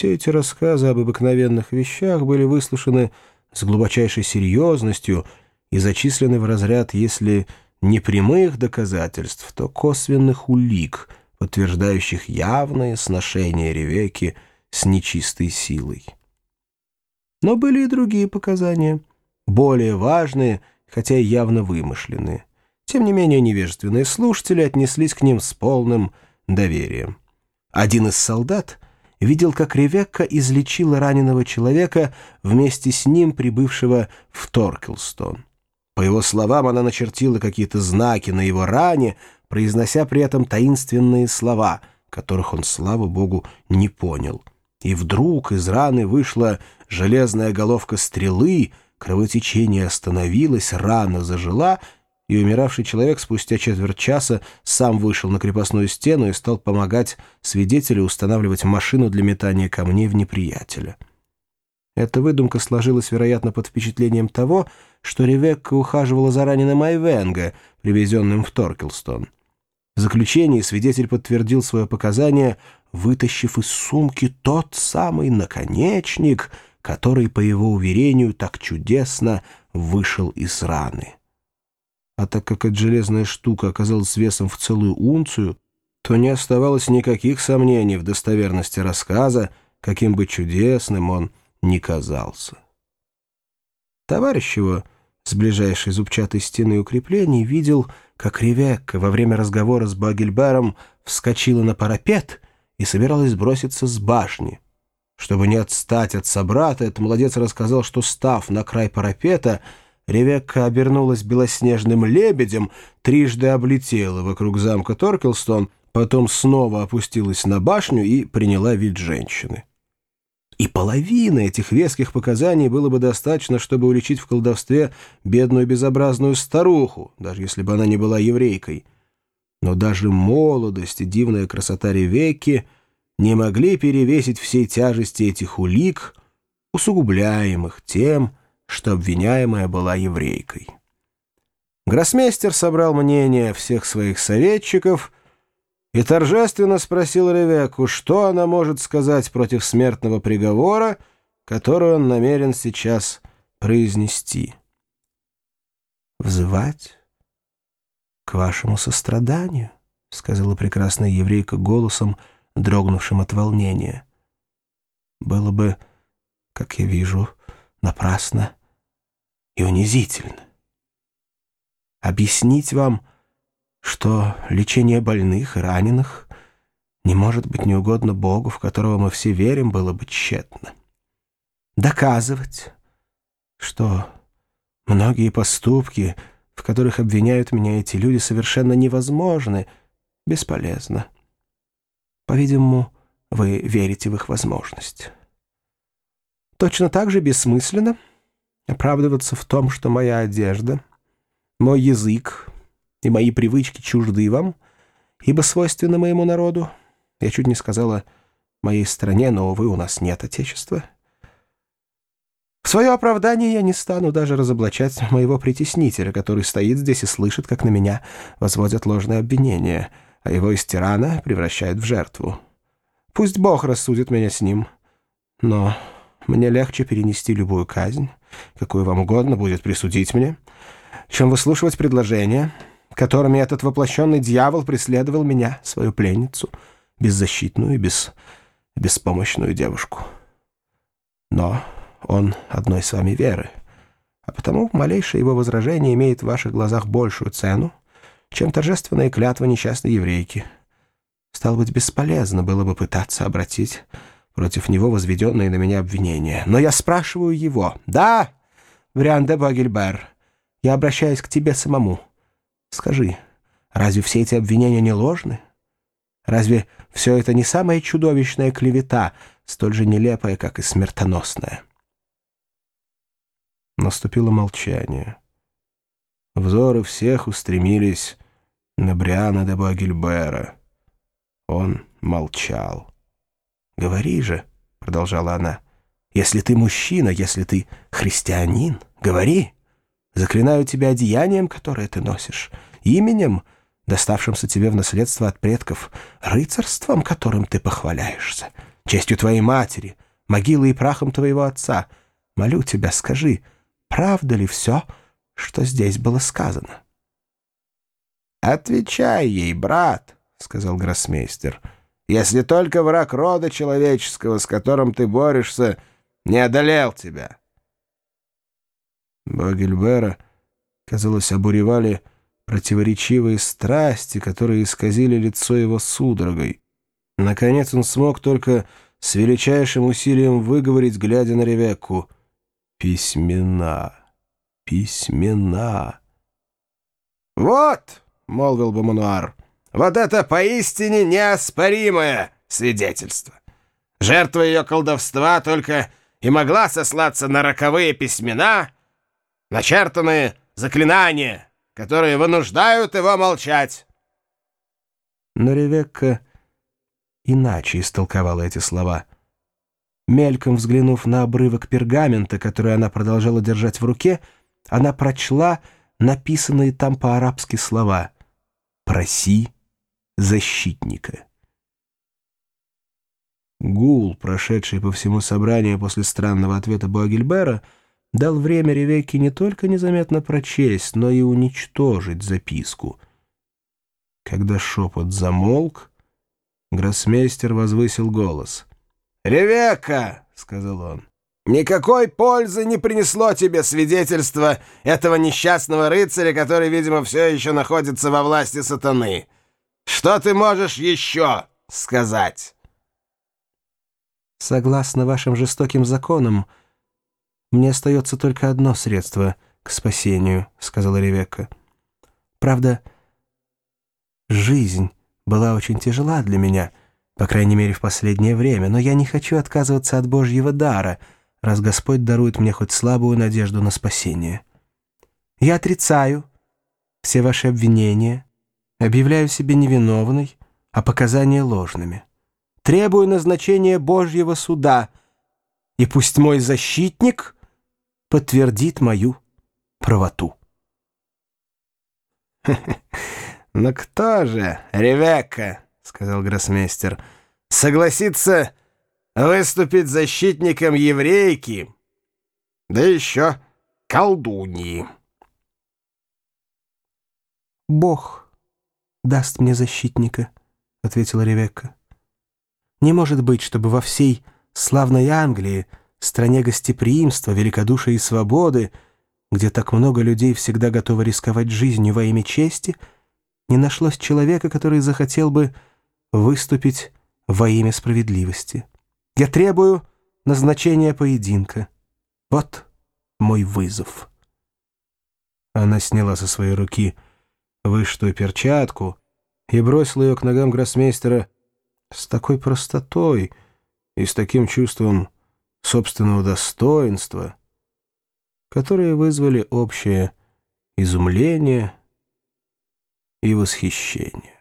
все эти рассказы об обыкновенных вещах были выслушаны с глубочайшей серьезностью и зачислены в разряд, если не прямых доказательств, то косвенных улик, подтверждающих явное сношение Ревеки с нечистой силой. Но были и другие показания, более важные, хотя и явно вымышленные. Тем не менее невежественные слушатели отнеслись к ним с полным доверием. Один из солдат видел, как Ревекка излечила раненого человека вместе с ним, прибывшего в Торкелстон. По его словам, она начертила какие-то знаки на его ране, произнося при этом таинственные слова, которых он, слава богу, не понял. И вдруг из раны вышла железная головка стрелы, кровотечение остановилось, рана зажила, и умиравший человек спустя четверть часа сам вышел на крепостную стену и стал помогать свидетелю устанавливать машину для метания камней в неприятеля. Эта выдумка сложилась, вероятно, под впечатлением того, что Ревекка ухаживала за раненым Айвенга, привезенным в Торкелстон. В заключении свидетель подтвердил свое показание, вытащив из сумки тот самый наконечник, который, по его уверению, так чудесно вышел из раны. А так как эта железная штука оказалась весом в целую унцию, то не оставалось никаких сомнений в достоверности рассказа, каким бы чудесным он ни казался. Товарищ его с ближайшей зубчатой стены укреплений видел, как Ревекка во время разговора с Багельбером вскочила на парапет и собиралась броситься с башни. Чтобы не отстать от собрата, этот молодец рассказал, что, став на край парапета, Ревекка обернулась белоснежным лебедем, трижды облетела вокруг замка Торкелстон, потом снова опустилась на башню и приняла вид женщины. И половины этих веских показаний было бы достаточно, чтобы уличить в колдовстве бедную безобразную старуху, даже если бы она не была еврейкой. Но даже молодость и дивная красота Ревекки не могли перевесить всей тяжести этих улик, усугубляемых тем, что обвиняемая была еврейкой. Гроссмейстер собрал мнение всех своих советчиков — и торжественно спросил Ревеку, что она может сказать против смертного приговора, который он намерен сейчас произнести. «Взывать к вашему состраданию», — сказала прекрасная еврейка голосом, дрогнувшим от волнения. «Было бы, как я вижу, напрасно и унизительно. Объяснить вам, — что лечение больных и раненых не может быть неугодно Богу, в которого мы все верим, было бы тщетно. Доказывать, что многие поступки, в которых обвиняют меня эти люди, совершенно невозможны, бесполезно. По-видимому, вы верите в их возможность. Точно так же бессмысленно оправдываться в том, что моя одежда, мой язык, и мои привычки чужды вам, ибо свойственны моему народу. Я чуть не сказала моей стране, но, увы, у нас нет отечества. В свое оправдание я не стану даже разоблачать моего притеснителя, который стоит здесь и слышит, как на меня возводят ложные обвинения, а его из тирана превращают в жертву. Пусть Бог рассудит меня с ним, но мне легче перенести любую казнь, какую вам угодно будет присудить мне, чем выслушивать предложения — которыми этот воплощенный дьявол преследовал меня, свою пленницу, беззащитную и без... беспомощную девушку. Но он одной с вами веры, а потому малейшее его возражение имеет в ваших глазах большую цену, чем торжественная клятва несчастной еврейки. Стало быть, бесполезно было бы пытаться обратить против него возведенные на меня обвинения. Но я спрашиваю его. «Да, Вриан де Багельбер, я обращаюсь к тебе самому». Скажи, разве все эти обвинения не ложны? Разве все это не самая чудовищная клевета, столь же нелепая, как и смертоносная? Наступило молчание. Взоры всех устремились на Бриана де Багельбера. Он молчал. «Говори же», — продолжала она, — «если ты мужчина, если ты христианин, говори». Заклинаю тебя одеянием, которое ты носишь, именем, доставшимся тебе в наследство от предков, рыцарством, которым ты похваляешься, честью твоей матери, могилой и прахом твоего отца. Молю тебя, скажи, правда ли все, что здесь было сказано?» «Отвечай ей, брат», — сказал гроссмейстер, — «если только враг рода человеческого, с которым ты борешься, не одолел тебя». Багельбера, казалось, обуревали противоречивые страсти, которые исказили лицо его судорогой. Наконец он смог только с величайшим усилием выговорить, глядя на Ревекку. «Письмена, письмена». «Вот!» — молвил Бомануар. «Вот это поистине неоспоримое свидетельство. Жертва ее колдовства только и могла сослаться на роковые письмена, начертанные заклинания, которые вынуждают его молчать». Но Ревекка иначе истолковала эти слова. Мельком взглянув на обрывок пергамента, который она продолжала держать в руке, она прочла написанные там по-арабски слова — Проси защитника. Гул, прошедший по всему собранию после странного ответа Буагильбера, дал время Ревекке не только незаметно прочесть, но и уничтожить записку. Когда шепот замолк, гроссмейстер возвысил голос. «Ревекка!» — сказал он. Никакой пользы не принесло тебе свидетельство этого несчастного рыцаря, который, видимо, все еще находится во власти сатаны. Что ты можешь еще сказать? Согласно вашим жестоким законам, мне остается только одно средство к спасению, сказала Ревекка. Правда, жизнь была очень тяжела для меня, по крайней мере, в последнее время, но я не хочу отказываться от Божьего дара — раз Господь дарует мне хоть слабую надежду на спасение. Я отрицаю все ваши обвинения, объявляю себя невиновной, а показания ложными. Требую назначения Божьего суда, и пусть мой защитник подтвердит мою правоту. «Ну кто же, Ревекка, — сказал гроссмейстер, — согласится выступить защитником еврейки, да еще колдуньи. «Бог даст мне защитника», — ответила Ревекка. «Не может быть, чтобы во всей славной Англии, стране гостеприимства, великодушия и свободы, где так много людей всегда готовы рисковать жизнью во имя чести, не нашлось человека, который захотел бы выступить во имя справедливости». Я требую назначения поединка. Вот мой вызов. Она сняла со своей руки вышитую перчатку и бросила ее к ногам гроссмейстера с такой простотой и с таким чувством собственного достоинства, которые вызвали общее изумление и восхищение.